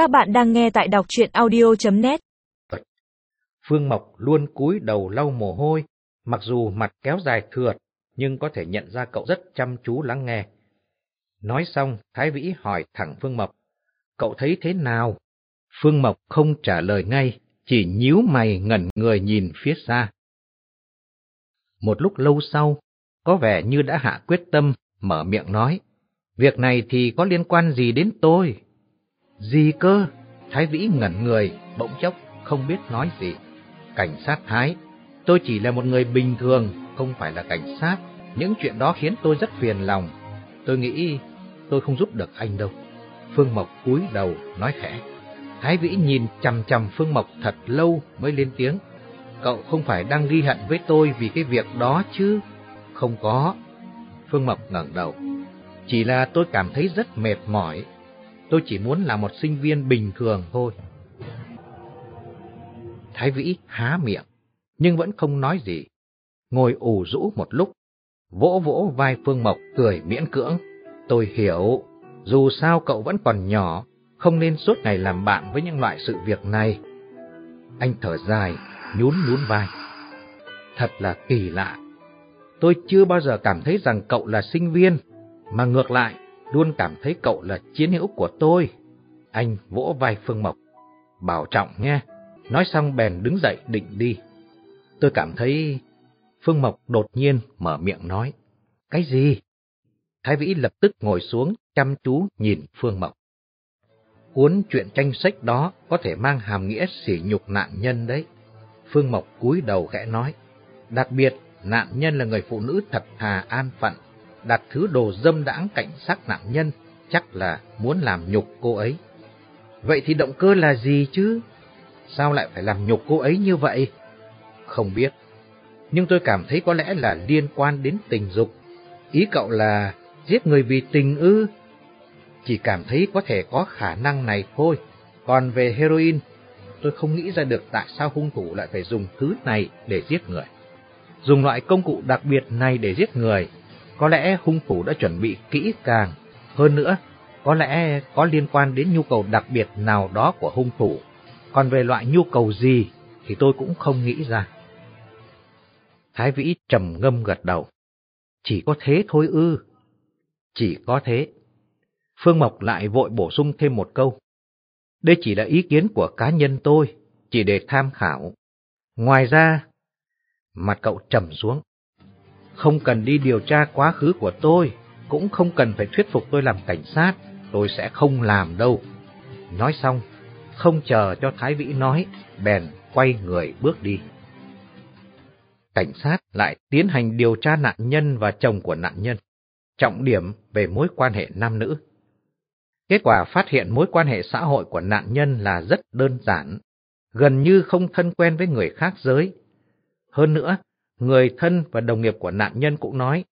Các bạn đang nghe tại đọc chuyện audio.net Phương Mộc luôn cúi đầu lau mồ hôi, mặc dù mặt kéo dài thượt, nhưng có thể nhận ra cậu rất chăm chú lắng nghe. Nói xong, Thái Vĩ hỏi thẳng Phương Mộc, cậu thấy thế nào? Phương Mộc không trả lời ngay, chỉ nhíu mày ngẩn người nhìn phía xa. Một lúc lâu sau, có vẻ như đã hạ quyết tâm, mở miệng nói, việc này thì có liên quan gì đến tôi? Gì cơ? Thái Vĩ ngẩn người, bỗng chốc, không biết nói gì. Cảnh sát Thái, tôi chỉ là một người bình thường, không phải là cảnh sát. Những chuyện đó khiến tôi rất phiền lòng. Tôi nghĩ tôi không giúp được anh đâu. Phương Mộc cúi đầu, nói khẽ. Thái Vĩ nhìn chằm chằm Phương Mộc thật lâu mới lên tiếng. Cậu không phải đang ghi hận với tôi vì cái việc đó chứ? Không có. Phương Mộc ngẩng đầu. Chỉ là tôi cảm thấy rất mệt mỏi Tôi chỉ muốn là một sinh viên bình thường thôi. Thái Vĩ há miệng, nhưng vẫn không nói gì. Ngồi ủ rũ một lúc, vỗ vỗ vai Phương Mộc cười miễn cưỡng. Tôi hiểu, dù sao cậu vẫn còn nhỏ, không nên suốt ngày làm bạn với những loại sự việc này. Anh thở dài, nhún nhún vai. Thật là kỳ lạ. Tôi chưa bao giờ cảm thấy rằng cậu là sinh viên, mà ngược lại, luôn cảm thấy cậu là chiến hữu của tôi. Anh vỗ vai Phương Mộc, bảo trọng nghe. Nói xong bèn đứng dậy định đi. Tôi cảm thấy Phương Mộc đột nhiên mở miệng nói. Cái gì? Thái Vĩ lập tức ngồi xuống chăm chú nhìn Phương Mộc. Cuốn chuyện tranh sách đó có thể mang hàm nghĩa sỉ nhục nạn nhân đấy. Phương Mộc cúi đầu khẽ nói. Đặc biệt, nạn nhân là người phụ nữ thật thà an phận, đặt thứ đồ dâm đãng cảnh sát nạn nhân, chắc là muốn làm nhục cô ấy. Vậy thì động cơ là gì chứ? Sao lại phải làm nhục cô ấy như vậy? Không biết, nhưng tôi cảm thấy có lẽ là liên quan đến tình dục. Ý cậu là giết người vì tình ư? Chỉ cảm thấy có thể có khả năng này thôi. Còn về heroin, tôi không nghĩ ra được tại sao hung thủ lại phải dùng thứ này để giết người. Dùng loại công cụ đặc biệt này để giết người có lẽ hung thủ đã chuẩn bị kỹ càng. Hơn nữa, có lẽ có liên quan đến nhu cầu đặc biệt nào đó của hung thủ. Còn về loại nhu cầu gì thì tôi cũng không nghĩ ra. Thái Vĩ trầm ngâm gật đầu. Chỉ có thế thôi ư. Chỉ có thế. Phương Mộc lại vội bổ sung thêm một câu. Đây chỉ là ý kiến của cá nhân tôi, chỉ để tham khảo. Ngoài ra, mặt cậu trầm xuống không cần đi điều tra quá khứ của tôi, cũng không cần phải thuyết phục tôi làm cảnh sát, tôi sẽ không làm đâu. Nói xong, không chờ cho Thái Vĩ nói, bèn quay người bước đi. Cảnh sát lại tiến hành điều tra nạn nhân và chồng của nạn nhân, trọng điểm về mối quan hệ nam nữ. Kết quả phát hiện mối quan hệ xã hội của nạn nhân là rất đơn giản, gần như không thân quen với người khác giới. Hơn nữa, người thân và đồng nghiệp của nạn nhân cũng nói,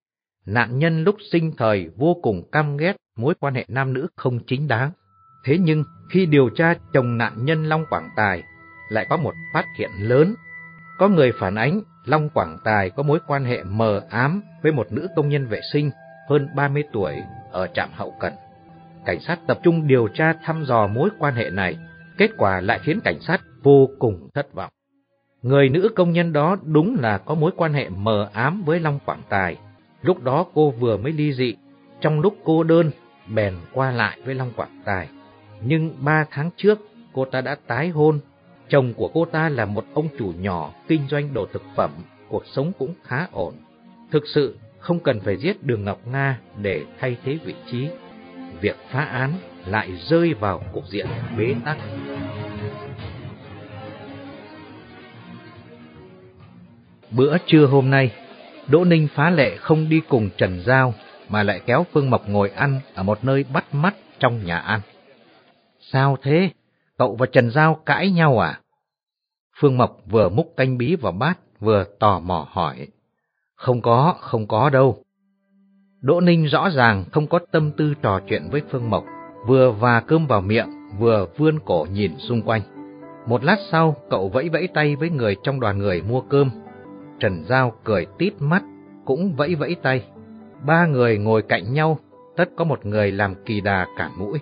nạn nhân lúc sinh thời vô cùng căm ghét mối quan hệ nam nữ không chính đáng. Thế nhưng khi điều tra chồng nạn nhân Long Quảng Tài, lại có một phát hiện lớn. Có người phản ánh Long Quảng Tài có mối quan hệ mờ ám với một nữ công nhân vệ sinh hơn 30 tuổi ở trạm hậu cần. Cảnh sát tập trung điều tra thăm dò mối quan hệ này, kết quả lại khiến cảnh sát vô cùng thất vọng. Người nữ công nhân đó đúng là có mối quan hệ mờ ám với Long Quảng Tài. Lúc đó cô vừa mới ly dị, trong lúc cô đơn, bèn qua lại với Long Quảng Tài. Nhưng ba tháng trước, cô ta đã tái hôn. Chồng của cô ta là một ông chủ nhỏ kinh doanh đồ thực phẩm, cuộc sống cũng khá ổn. Thực sự không cần phải giết Đường Ngọc Nga để thay thế vị trí. Việc phá án lại rơi vào cục diện bế tắc. Bữa trưa hôm nay, Đỗ Ninh phá lệ không đi cùng Trần Giao, mà lại kéo Phương Mộc ngồi ăn ở một nơi bắt mắt trong nhà ăn. Sao thế? Cậu và Trần Giao cãi nhau à? Phương Mộc vừa múc canh bí vào bát, vừa tò mò hỏi. Không có, không có đâu. Đỗ Ninh rõ ràng không có tâm tư trò chuyện với Phương Mộc, vừa và cơm vào miệng, vừa vươn cổ nhìn xung quanh. Một lát sau, cậu vẫy vẫy tay với người trong đoàn người mua cơm, Trần Giao cười tít mắt, cũng vẫy vẫy tay. Ba người ngồi cạnh nhau, tất có một người làm kỳ đà cản mũi.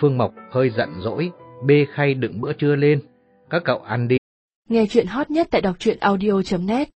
Phương Mộc hơi giận dỗi, bê khay đựng bữa trưa lên. Các cậu ăn đi. Nghe chuyện hot nhất tại đọc truyện audio.net